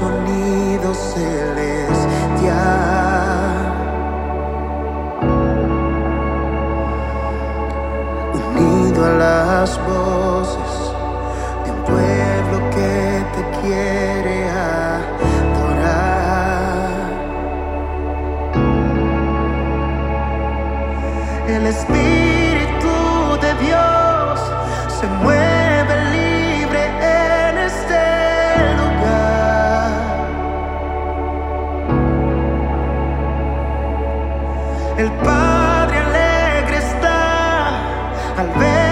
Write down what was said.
sonido celestial. Unido a las voces de un pueblo que te quiere adorar. El Espíritu de Dios se mueve. El Padre alegre está al ver.